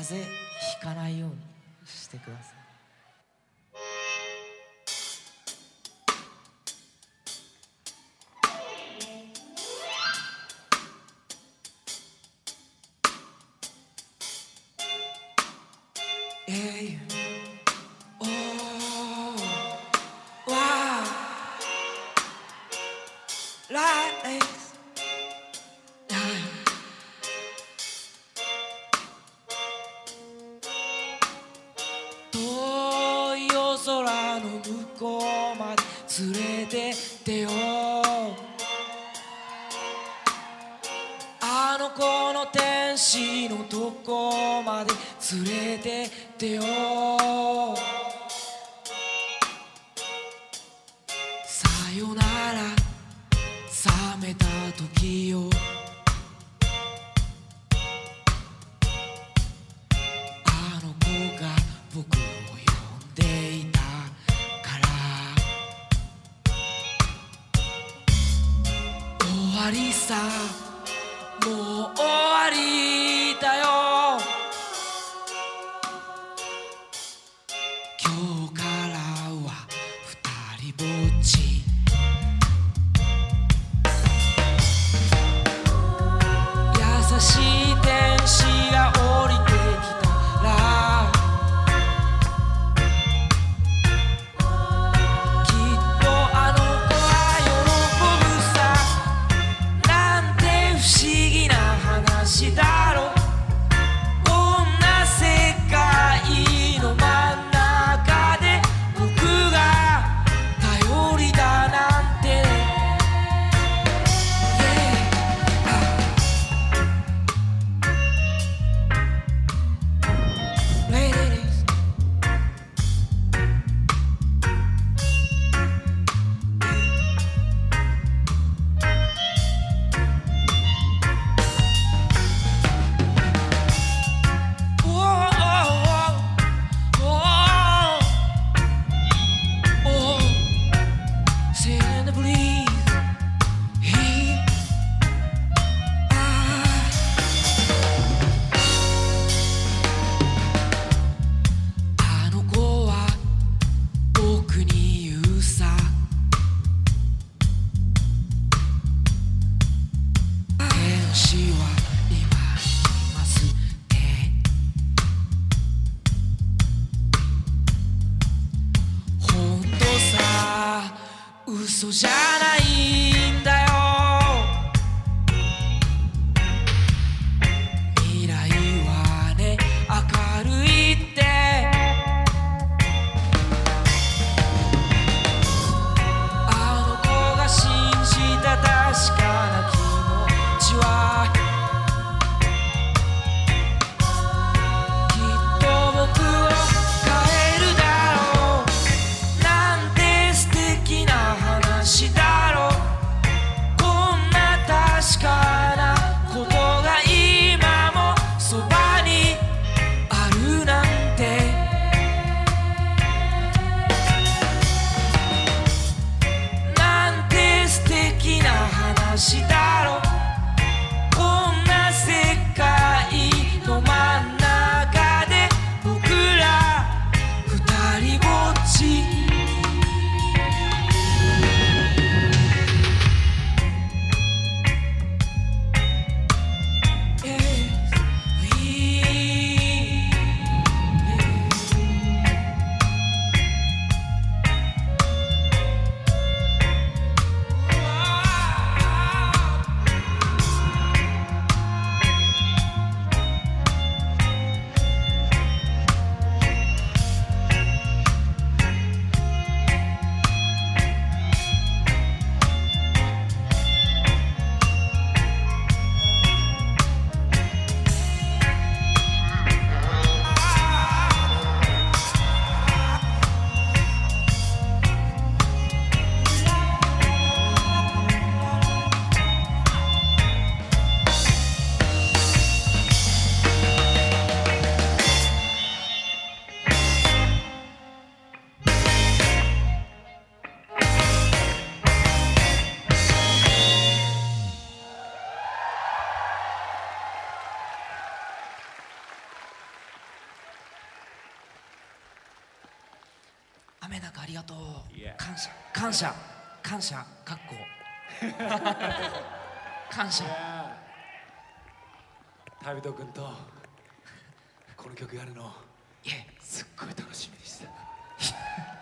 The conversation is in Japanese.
風邪ひかないようにしてください。の向こうまで連れてってよ。あの子の天使のとこまで連れてってよ。さよなら。冷めた時よ。りさもう終わりだよ。今日から Isso já 雨なありがとう。感謝。感謝。感謝。かっこ。感謝。旅人君とこの曲やるの。すっごい楽しみでした。